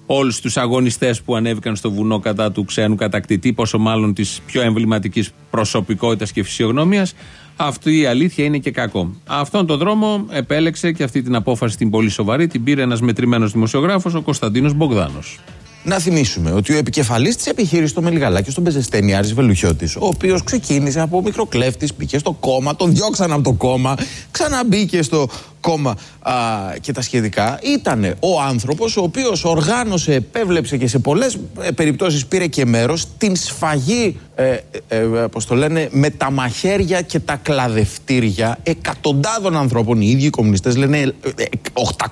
όλους τους αγωνιστές που ανέβηκαν στο βουνό κατά του ξένου κατακτητή, πόσο μάλλον της πιο εμβληματικής προσωπικότητας και φυσιογνωμίας, αυτή η αλήθεια είναι και κακό. Αυτόν τον δρόμο επέλεξε και αυτή την απόφαση την πολύ σοβαρή την πήρε ένας μετρημένος δημοσιογράφος, ο Κωνσταντίνος Μπογδάνος. Να θυμίσουμε ότι ο επικεφαλής της επιχείρησης στο Μελιγαλάκι, στον Πεζεστένη, Άρης Βελουχιώτης, ο οποίος ξεκίνησε από μικροκλέφτης, μπήκε στο κόμμα, τον διώξαν από το κόμμα, ξαναμπήκε στο κόμμα α, και τα σχετικά, ήταν ο άνθρωπος ο οποίος οργάνωσε, επέβλεψε και σε πολλές περιπτώσεις πήρε και μέρος την σφαγή, ε, ε, πώς το λένε, με τα μαχαίρια και τα κλαδευτήρια εκατοντάδων ανθρώπων. Οι ίδιοι οι κομμουνιστές λένε ε,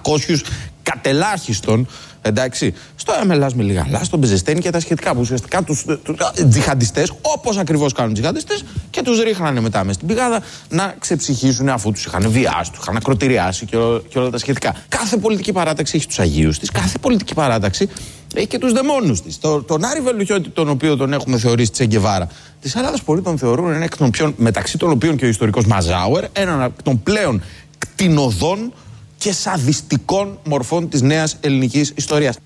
800 κατελάχιστον Εντάξει, στο Εμελά με λιγαλά, στον Μπεζεστένη και τα σχετικά που ουσιαστικά τους τζιχαντιστές, όπως ακριβώς κάνουν οι τζιχαντιστές, και τους ρίχνανε μετά μες στην πηγάδα να ξεψυχήσουν αφού τους είχαν βιάσει, τους είχαν ακροτηριάσει και, και όλα τα σχετικά. Κάθε πολιτική παράταξη έχει τους Αγίους της, κάθε πολιτική παράταξη έχει και τους δαιμόνους της. Το, τον Άρη Βελουχιώτη, τον οποίο τον έχουμε θεωρήσει Τσεγκεβάρα, της Ελλάδας πολλοί τον θεωρούν ένα εκ των πιο, μεταξύ των οποίων και ο ιστορικός Μαζάουερ, έναν εκ των πλέον κτηνοδών και σαδιστικών μορφών της νέας ελληνικής ιστορίας.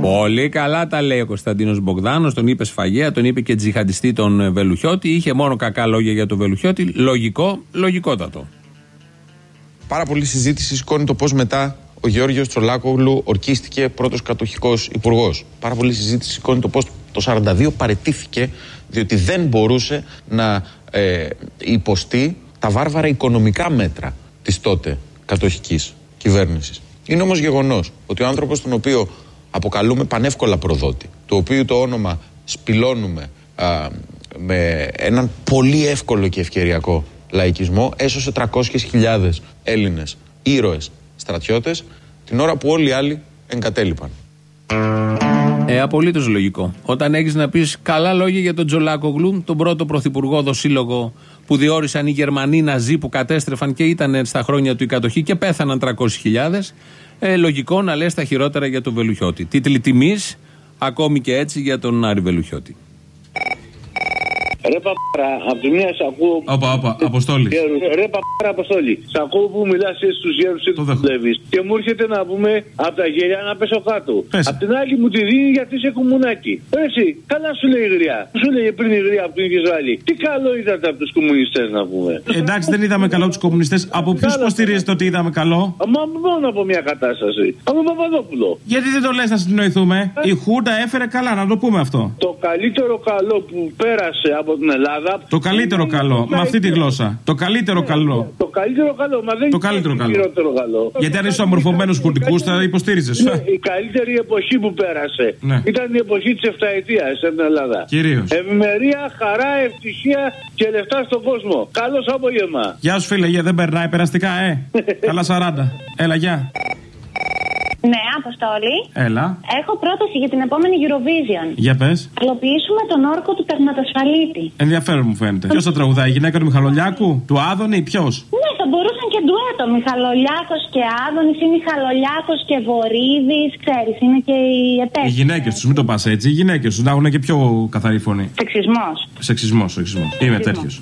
Πολύ καλά τα λέει ο Κωνσταντίνος Μπογδάνος. Τον είπε σφαγέα, τον είπε και τζιχαντιστή τον Βελουχιώτη. Είχε μόνο κακά λόγια για τον Βελουχιώτη. Λογικό, λογικότατο. Πάρα πολύ συζήτηση σηκώνει το πώς μετά ο Γεώργιος Τσολάκογλου ορκίστηκε πρώτος κατοχικός υπουργός. Πάρα πολύ συζήτηση σηκώνει το πώς το 42 παρετήθηκε διότι δεν μπορούσε να ε, υποστεί τα βάρβαρα οικονομικά μέτρα της τότε κατοχικής κυβέρνησης. Είναι όμως γεγονός ότι ο άνθρωπος τον οποίο αποκαλούμε πανεύκολα προδότη, το οποίο το όνομα σπηλώνουμε α, με έναν πολύ εύκολο και ευκαιριακό λαϊκισμό, έσωσε 300.000 Έλληνες ήρωες στρατιώτες την ώρα που όλοι οι άλλοι εγκατέλειπαν. Ε, απολύτως λογικό. Όταν έχεις να πεις καλά λόγια για τον Τζολάκογλου, τον πρώτο πρωθυπουργό δοσύλλογο που διόρισαν οι Γερμανοί Ναζί που κατέστρεφαν και ήταν στα χρόνια του η κατοχή και πέθαναν 300.000, ε, λογικό να λες τα χειρότερα για τον Βελουχιώτη. Τίτλοι τιμής, ακόμη και έτσι για τον Άρη Βελουχιώτη. Ρε παπάρα, από τη μία σ' ακούω. Όπα, όπα, Αποστόλη. Ρε παπάρα, Αποστόλη. Σ' ακούω που μιλάς στους γέρους και του δουλεύεις. Και μου έρχεται να πούμε από τα γέλια να πέσω κάτω. Απ' την άλλη μου τη δίνει γιατί είσαι κομμουνάκι. Εσύ, καλά σου λέει η γριά. Σου λέει πριν η γριά από την Ισραήλ. Τι καλό είδατε από τους κομμουνιστές να πούμε. Εντάξει, δεν είδαμε καλό τους κομμουνιστές. Από ποιους υποστηρίζετε ότι είδαμε καλό; Μα μόνο από μια κατάσταση. Από τον Παπαδόπουλο. Γιατί δεν το λες να συνοηθούμε. Η Χούντα έφερε καλά, να το πούμε αυτό. Το καλύτερο καλό που πέρασε από την Ελλάδα. Το καλύτερο καλό, με αυτή τη γλώσσα. Το καλύτερο καλό. Το καλύτερο καλό, μα δεν Το καλύτερο καλό. χειρότερο καλό. Γιατί αν είσαι αμορφωμένο κουρτικούς θα υποστήριζες. Ναι, η καλύτερη εποχή που πέρασε Ναι. ήταν η εποχή της Εφταετίας στην Ελλάδα. Κυρίως. Ευημερία, χαρά, ευτυχία και λεφτά στον κόσμο. Καλό απόγευμα. Γεια σου φίλε, γεια, δεν περνάει περαστικά, ε. Καλά 40. Έλα, γεια. Ναι, Αποστόλη. Έλα. Έχω πρόταση για την επόμενη Eurovision. Για πες. Απλοποιήσουμε τον όρκο του τερματοσφαλίτη. Ενδιαφέρον μου φαίνεται. Ποιος θα τραγουδάει, η γυναίκα του Μιχαλολιάκου, του Άδωνη, ποιος; Ναι, θα μπορούσαν και ντουέτο. Μιχαλολιάκος και Άδωνης ή Μιχαλολιάκος και Βορύδης. Ξέρεις, είναι και οι Οι επέτειοι. γυναίκες τους, μην το πας έτσι. Οι γυναίκες τους να έχουν και πιο καθαρή φωνή. Σεξισμός. Σεξισμός, σεξισμός. Είμαι τέτοιος.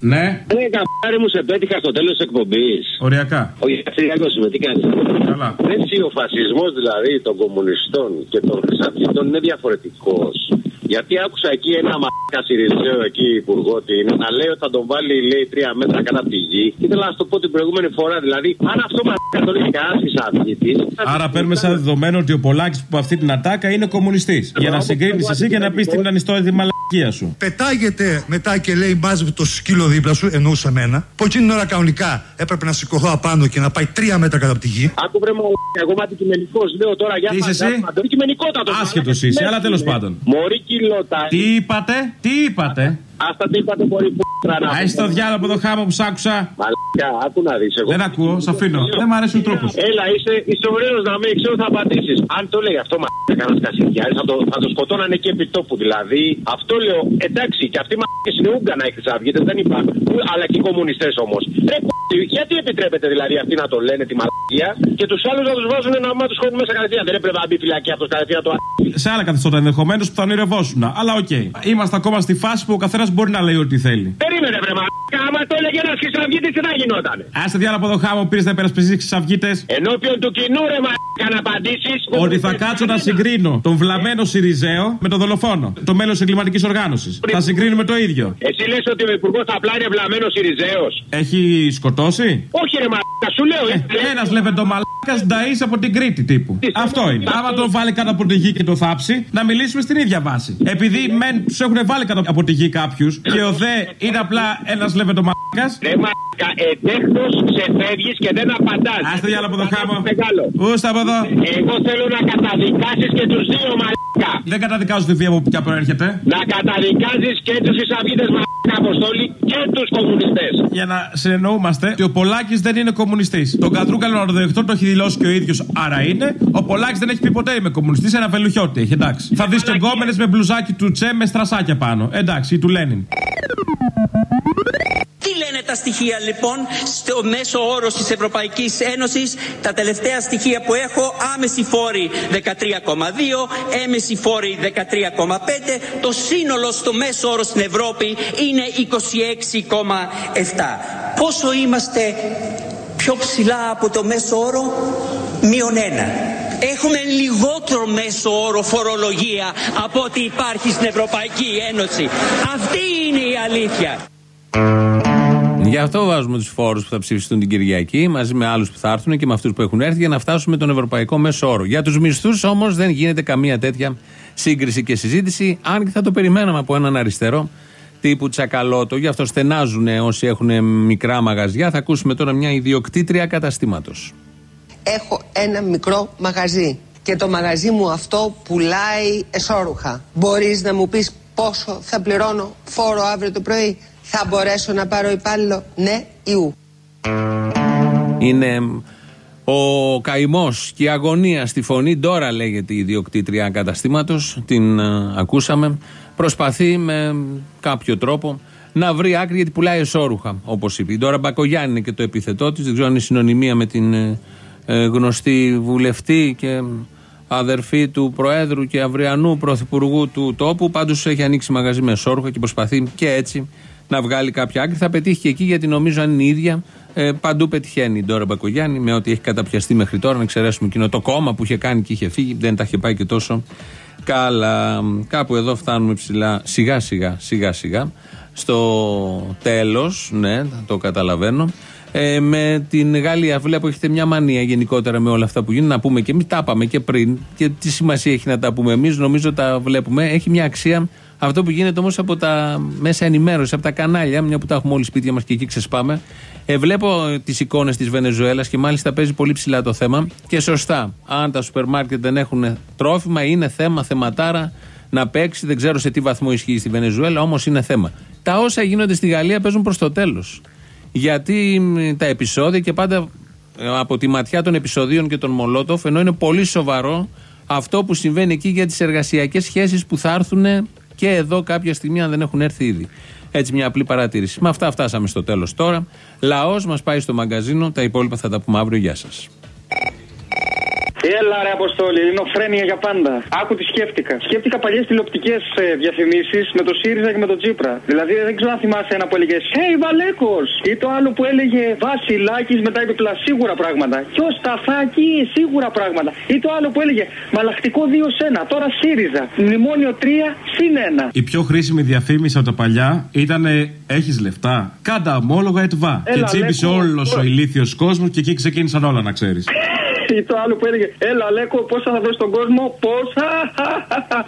Ναι. Ναι, καμπάρι μου σε πέτυχα στο τέλος της εκπομπής. Οριακά. Ο Γιάννη είμαι, τι κάνεις. Καλά. Έτσι, ο φασισμός δηλαδή των κομμουνιστών και των χρυσαυγητών είναι διαφορετικός. Γιατί άκουσα εκεί ένα μαλάκα Σιριζέο εκεί υπουργό ότι είναι να λέει ότι θα τον βάλει λέει τρία μέτρα κάτω από τη γη. Ήθελα να σου το πω την προηγούμενη φορά. Δηλαδή, αν αυτό μαλάκα το λέει κανένα χρυσαυγητή. Άρα παίρνουμε σαν δεδομένο ότι ο Πολάκης που αυτή την ατάκα είναι κομμουνιστής. Για να συγκρίνεις εσύ και να πεις την ανιστόρητη μαλακία σου. Πετάγεται μετά και λέει μάζευε το σκύλο δίπλα σου, εννοούσα μένα. Που εκείνη την ώρα κανονικά έπρεπε να σηκωθώ απάνω και να πάει τρία μέτρα κάτω από τη γη. Άκου βρε μαλάκα, εγώ είμαι αντικειμενικός. Λέω τώρα για Τι είσαι εσύ; Αντικειμενικότατο. Άσχετος είσαι, αλλά τέλος πάντων. Μωρή κιλότα. Τι είπατε, τι είπατε; Αυτά τι είπατε μπορεί που Α, είσαι το διάλογο από το χάμο που σ' άκουσα. Μαλάκα, άκου να δεις εγώ. Δεν ακούω, σ' αφήνω. Δεν μ' αρέσει ο τρόπο. Έλα, είσαι, είσαι ωραίο να μην ξέρω θα απαντήσεις. Αν το λέει αυτό, μα κανένα κασιδιάρη, θα το, θα το σκοτώνανε εκεί επί τόπου. Δηλαδή, αυτό λέω, εντάξει, και αυτοί μα είναι Ούγκανα οι Χρυσαυγίτε, δεν υπάρχουν. Αλλά και οι κομμουνιστές όμως. Ρε, π***, γιατί επιτρέπετε δηλαδή αυτοί να το λένε τη μαλακία μαλακία και τους άλλους να τους βάζουν να μα του χώνουν μέσα κατευθείαν. Δεν έπρεπε να μπει φυλακή αυτό κατευθείαν το Σε άλλα καθεστώτα ενδεχομένως που θα ονειρευόσουν. Αλλά οκ. Είμαστε ακόμα στη φάση που ο καθένας μπορεί να λέει ό,τι θέλει. Περίμενε, βρε μαλάκα. Άμα το έλεγε ένας χρυσαυγίτης, τι θα γινόταν. Α στο διάολο από εδώ χάμω πήρες να υπερασπιστεί χρυσαυγίτες. Ενώπιον του κοινού, ρε μαλάκα, να απαντήσεις. Ότι θα κάτσω να συγκρίνω τον βλαμμένο Σιριζέο με τον δολοφόνο. Το μέλος εγκληματικής οργάνωσης. Θα συγκρίνουμε το ίδιο. Εσύ λες ότι ο υπουργός απλά είναι βλαμμένος Ιριζέο. Έχει σκοτώσει; Όχι, ρε μαλακά, σου λέω. Ε, Ένας λέγεται μαλάκας Νταή από την Κρήτη τύπου. Αυτό είναι. Άμα τον βάλει κάτω από τη γη και το θάψει, να μιλήσουμε στην ίδια βάση. Επειδή μεν τους έχουν βάλει κάτω από τη γη κάποιους και ο δε είναι απλά ένας λέγεται μαλάκας. Ρε μαλακά, ετέχτο ξεφεύγεις και δεν απαντάς. Α το διάλογο από το χάμο. Μεγάλο. Ούστα από εδώ. Εγώ θέλω να καταδικάσεις και τους δύο μαλακά. Δεν καταδικάζω τη βία από ποια προέρχεται. Να καταδικάζεις και τους εισαγγείτε μαλακά αποστόλη και τους κομμουνιστές. Για να συνεννοούμαστε ότι ο Πολάκης δεν είναι κομμουνιστής. Τον Κατρούκαλο να το δεχτώ το έχει δηλώσει και ο ίδιος, άρα είναι. Ο Πολάκης δεν έχει πει ποτέ είμαι κομμουνιστής, ένα βελουχιώτη έχει, εντάξει. Θα δεις και γκόμενες με μπλουζάκι του Τσε με στρασάκια πάνω. Εντάξει, ή του Λένιν. Τι λένε τα στοιχεία λοιπόν στο μέσο όρος της Ευρωπαϊκής Ένωσης τα τελευταία στοιχεία που έχω άμεση φόρη 13,2 έμεση φόρη 13,5 το σύνολο στο μέσο όρο στην Ευρώπη είναι 26,7 πόσο είμαστε πιο ψηλά από το μέσο όρο; Μείον ένα Έχουμε λιγότερο μέσο όρο φορολογία από ό,τι υπάρχει στην Ευρωπαϊκή Ένωση. Αυτή είναι η αλήθεια. Γι' αυτό βάζουμε τους φόρους που θα ψηφιστούν την Κυριακή μαζί με άλλους που θα έρθουν και με αυτούς που έχουν έρθει για να φτάσουμε τον ευρωπαϊκό μέσο όρο. Για τους μισθούς όμως δεν γίνεται καμία τέτοια σύγκριση και συζήτηση, αν και θα το περιμέναμε από έναν αριστερό τύπου Τσακαλώτο. Γι' αυτό στενάζουν όσοι έχουν μικρά μαγαζιά. Θα ακούσουμε τώρα μια ιδιοκτήτρια καταστήματος. Έχω ένα μικρό μαγαζί και το μαγαζί μου αυτό πουλάει εσώρουχα. Μπορείς να μου πεις πόσο θα πληρώνω φόρο αύριο το πρωί; Θα μπορέσω να πάρω υπάλληλο, ναι ή ου. Είναι ο καημός και η αγωνία στη φωνή. Τώρα λέγεται η ιδιοκτήτρια καταστήματος. Την ε, ακούσαμε. Προσπαθεί με κάποιο τρόπο να βρει άκρη γιατί πουλάει εσώρουχα, όπως είπε. Η Ντόρα Μπακογιάννη είναι και το επιθετό της. Δεν ξέρω αν είναι συνωνυμία με την ε, ε, γνωστή βουλευτή και αδερφή του Προέδρου και αυριανού Πρωθυπουργού του τόπου. Πάντως έχει ανοίξει μαγαζί με εσώρουχα και προσπαθεί και έτσι να βγάλει κάποια άκρη. Θα πετύχει και εκεί γιατί νομίζω αν είναι η ίδια. Ε, παντού πετυχαίνει η Ντόρα Μπακογιάννη με ό,τι έχει καταπιαστεί μέχρι τώρα. Να εξαιρέσουμε εκείνο το κόμμα που είχε κάνει και είχε φύγει. Δεν τα είχε πάει και τόσο καλά. Κάπου εδώ φτάνουμε ψηλά σιγά σιγά σιγά σιγά. Στο τέλος, ναι, το καταλαβαίνω. Ε, με την Γαλλία, βλέπω έχετε μια μανία γενικότερα με όλα αυτά που γίνουν. Να πούμε και εμείς, τα είπαμε και πριν. Και τι σημασία έχει να τα πούμε εμείς, νομίζω τα βλέπουμε. Έχει μια αξία αυτό που γίνεται όμως από τα μέσα ενημέρωσης, από τα κανάλια, μια που τα έχουμε όλοι σπίτια μας και εκεί ξεσπάμε. Ε, βλέπω τις εικόνες της Βενεζουέλας και μάλιστα παίζει πολύ ψηλά το θέμα. Και σωστά, αν τα σούπερ μάρκετ δεν έχουν τρόφιμα, είναι θέμα, θεματάρα να παίξει. Δεν ξέρω σε τι βαθμό ισχύει στη Βενεζουέλα, όμως είναι θέμα. Τα όσα γίνονται στη Γαλλία παίζουν προς το τέλος. Γιατί τα επεισόδια και πάντα ε, από τη ματιά των επεισοδίων και των Μολότοφ, ενώ είναι πολύ σοβαρό αυτό που συμβαίνει εκεί για τις εργασιακές σχέσεις που θα έρθουν και εδώ κάποια στιγμή, αν δεν έχουν έρθει ήδη. Έτσι, μια απλή παρατήρηση. Με αυτά φτάσαμε στο τέλος τώρα. Λαός μας πάει στο μαγκαζίνο. Τα υπόλοιπα θα τα πούμε αύριο. Γεια σας. Έλα ρε Αποστόλη, ελληνοφρένεια για πάντα. Άκου τι σκέφτηκα. Σκέφτηκα παλιές τηλεοπτικές ε, διαφημίσεις με το ΣΥΡΙΖΑ και με τον Τζίπρα. Δηλαδή δεν ξέρω αν θυμάσαι ένα που έλεγε Hey Βαλέκος! Ή το άλλο που έλεγε Βασιλάκης μετά έπιπλα σίγουρα πράγματα. Και ο Σταφάκη σίγουρα πράγματα. Ή το άλλο που έλεγε Μαλακτικό 2 σε 1. Τώρα ΣΥΡΙΖΑ. Μνημόνιο 3 συν 1. Η πιο χρήσιμη διαφήμιση από τα παλιά ήταν Έχεις λεφτά. Κάντα ομόλογα ετβά. Και τσίπησε όλος ο ηλίθιος κόσμος και εκεί ξεκίνησαν όλα να ξέρεις. Ή το άλλο που έλεγε Έλα, Λέκο, πόσα θα δώσει στον κόσμο, πόσα.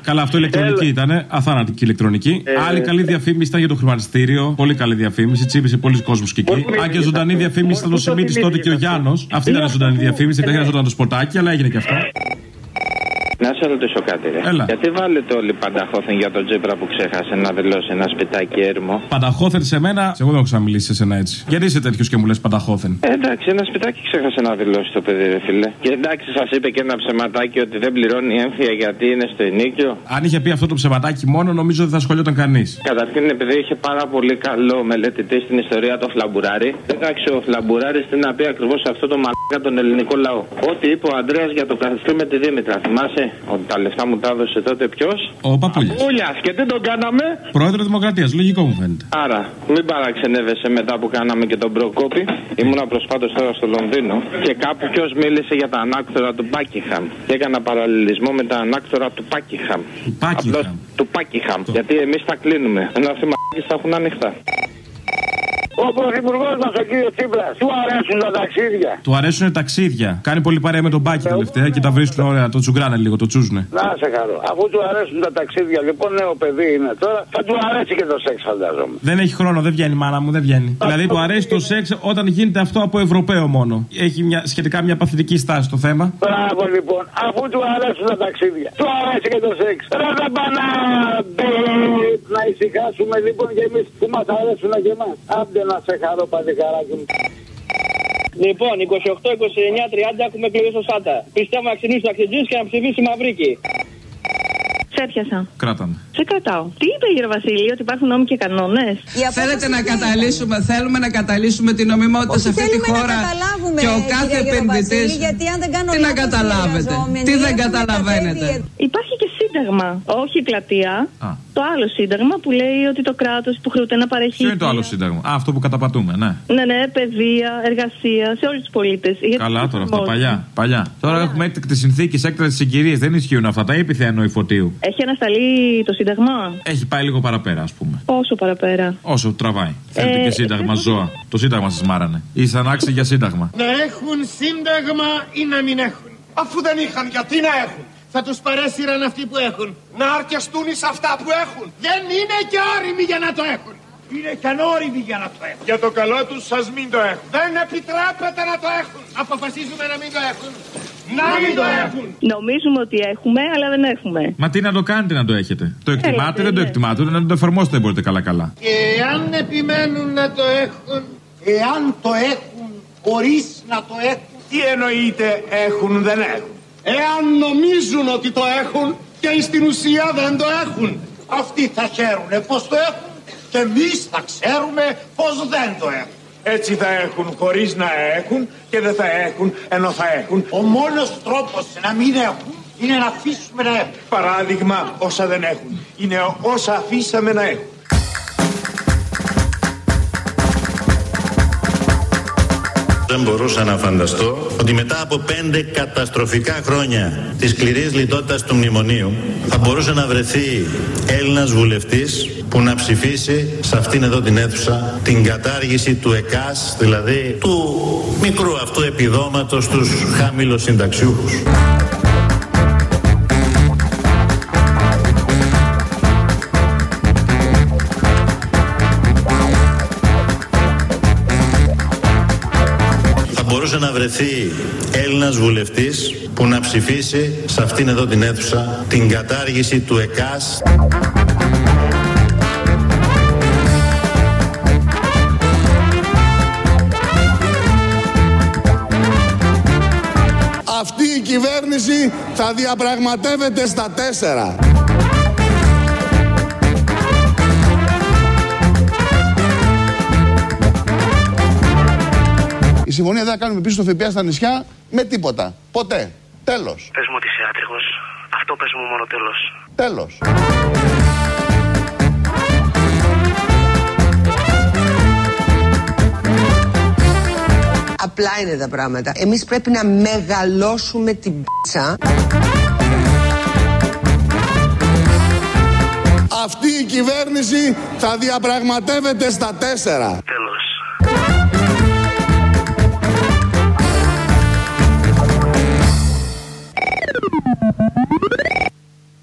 Καλά, αυτό ηλεκτρονική ήταν. Αθάνατη ηλεκτρονική. Ε, Άλλη καλή διαφήμιση ήταν για το χρηματιστήριο. Πολύ καλή διαφήμιση. Τσίπησε πολλοί κόσμος και εκεί. Αν και ζωντανή διαφήμιση ήταν το Σιμίτης τότε και ο Γιάννος. Αυτή ήταν ζωντανή διαφήμιση. Δεν χρειαζόταν το σποτάκι, αλλά έγινε και αυτό. Να σε ρωτήσω κάτι, ρε. Έλα. Γιατί βάλετε όλοι πανταχώθεν για τον Τζίπρα που ξέχασε να δηλώσει ένα σπιτάκι έρμο. Πανταχώθεν σε μένα. Εγώ δεν έχω ξαναμιλήσει σε σένα έτσι. Γιατί είσαι τέτοιος και μου λες πανταχώθεν; Ε, εντάξει, ένα σπιτάκι ξέχασε να δηλώσει το παιδί, ρε φίλε. Και εντάξει, σας είπε και ένα ψεματάκι ότι δεν πληρώνει έμφυα γιατί είναι στο ενίκιο. Αν είχε πει αυτό το ψεματάκι μόνο, νομίζω ότι θα ασχολιόταν κανείς. Καταρχήν, επειδή είχε πάρα πολύ καλό μελετητή στην ιστορία το Φλαμπουράρι, εντάξει, ο Φλαμπουράρι τι να πει ακριβώς αυτό το μαλάκα τον ελληνικό λαό. Ό,τι είπε ο Αντρέα για το καθεστώ με τη Δήμητρα, θυμάσαι; Ότι τα λεφτά μου τα έδωσε τότε ποιος; Ο Παπούλιας. Παπούλιας, και τι τον κάναμε. Πρόεδρος Δημοκρατίας, λογικό μου φαίνεται. Άρα, μην παραξενεύεσαι μετά που κάναμε και τον Προκόπη. Ήμουνα προσφάτως τώρα στο Λονδίνο και κάπου ποιος μίλησε για τα ανάκτορα του Μπάκιχαμ. Και έκανα παραλληλισμό με τα ανάκτορα του Πάκιχαμ. Του Πάκιχαμ. Του Πάκιχαμ. Γιατί εμείς τα κλείνουμε. Ενώ αυτοί οι μαλάκες τα έχουν ανοιχτά. Ο πρωθυπουργός μας, ο κύριος Τσίπρας, του αρέσουν τα ταξίδια. Του αρέσουν ταξίδια. Κάνει πολύ παρέα με τον Μπάκη τελευταία και τα βρίσκουν ωραία. Το τσουγκράνε λίγο, το τσούζουνε. Να σε χαρώ. Αφού του αρέσουν τα ταξίδια, λοιπόν, νέο παιδί είναι τώρα, θα του αρέσει και το σεξ, φαντάζομαι. Δεν έχει χρόνο, δεν βγαίνει μάνα μου, δεν βγαίνει. δηλαδή του αρέσει το σεξ όταν γίνεται αυτό από Ευρωπαίο μόνο. Έχει μια, σχετικά μια παθητική στάση το θέμα. Μπράβο, λοιπόν, αφού του αρέσουν τα ταξίδια, του αρέσει και το σεξ. Ρε δεν πάνε να μπει, να ησυχάσουμε λοιπόν και εμείς που μας αρέσουν και εμάς. Άντε να σε χαρώ, παλικάράκι μου. Λοιπόν, 28, 29, 30 έχουμε εκλογέ στο ΣΑΤΑ. Πιστεύω να ξυνήσει το αξιτζή και να ψηφίσει η Μαυρίκη. Σε έπιασα. Κράταμε. Σε κρατάω. Τι είπε η κύριο Βασίλη, ότι υπάρχουν νόμοι και κανόνες; Θέλετε να καταλύσουμε, θέλουμε να καταλύσουμε την νομιμότητα σε αυτή τη χώρα. Και ο κάθε επενδυτής. Γιατί αν δεν κάνω Τι να λάθος, καταλάβετε, εργαζόμενοι τι δεν έχουν καταλαβαίνετε; κατέβει Υπάρχει και σύνταγμα, όχι η πλατεία. Το άλλο σύνταγμα που λέει ότι το κράτος υποχρεούται να παρέχει. Ποιο είναι το άλλο σύνταγμα; Α, αυτό που καταπατούμε, ναι. Ναι, ναι, παιδεία, εργασία σε όλους τους πολίτες. Καλά τώρα αυτά, παλιά. παλιά. Τώρα έχουμε έκτακτε συνθήκες, έκτακτε συγκυρίε. Δεν ισχύουν αυτά. Τα είπε η Θεανόη Φωτίου. Έχει ανασταλεί το σύνταγμα; Έχει πάει λίγο παραπέρα, ας πούμε. Πόσο παραπέρα. Όσο τραβάει. Θέλετε Ε, και σύνταγμα, ζώα. Το σύνταγμα σας μάρανε. Ήσαν άξιοι για σύνταγμα. Να έχουν σύνταγμα ή να μην έχουν. Αφού δεν είχαν, γιατί να έχουν; Θα τους παρέσυραν αυτοί που έχουν. Να αρκεστούν εις αυτά που έχουν. Δεν είναι και όριμοι για να το έχουν. Είναι και ανώριμοι για να το έχουν. Για το καλό τους σας μην το έχουν. Δεν επιτρέπεται να το έχουν. Αποφασίζουμε να μην το έχουν. Να μην το έχουν. Νομίζουμε ότι έχουμε, αλλά δεν έχουμε. Μα τι να το κάνετε να το έχετε; Το εκτιμάτε, δεν το ναι. εκτιμάτε, ούτε να το εφαρμόσετε δεν μπορείτε καλά-καλά. Και εάν επιμένουν να το έχουν, εάν το έχουν χωρίς να το έχουν. Τι εννοείται έχουν δεν έχουν; Εάν νομίζουν ότι το έχουν και στην ουσία δεν το έχουν. Αυτοί θα χαίρουνε πως το έχουν και εμείς θα ξέρουμε πως δεν το έχουν. Έτσι θα έχουν χωρίς να έχουν και δεν θα έχουν ενώ θα έχουν. Ο μόνος τρόπος να μην έχουν είναι να αφήσουμε να έχουν. Παράδειγμα όσα δεν έχουν. Είναι όσα αφήσαμε να έχουν. Δεν μπορούσα να φανταστώ ότι μετά από πέντε καταστροφικά χρόνια της σκληρής λιτότητας του μνημονίου θα μπορούσε να βρεθεί Έλληνας βουλευτής που να ψηφίσει σε αυτήν εδώ την αίθουσα την κατάργηση του ΕΚΑΣ, δηλαδή του μικρού αυτού επιδόματος στους χαμηλοσυνταξιούχους. Μπορούσε να βρεθεί Έλληνας βουλευτής που να ψηφίσει σε αυτήν εδώ την αίθουσα την κατάργηση του ΕΚΑΣ Αυτή η κυβέρνηση θα διαπραγματεύεται στα τέσσερα. Συμφωνία δεν θα κάνουμε πίσω στο ΦΠΑ στα νησιά με τίποτα. Ποτέ. Τέλος. Πες μου ότι είσαι άτριχος. Αυτό πες μου μόνο τέλος. Τέλος. Απλά είναι τα πράγματα. Εμείς πρέπει να μεγαλώσουμε την πίτσα. Αυτή η κυβέρνηση θα διαπραγματεύεται στα τέσσερα. Τέλος.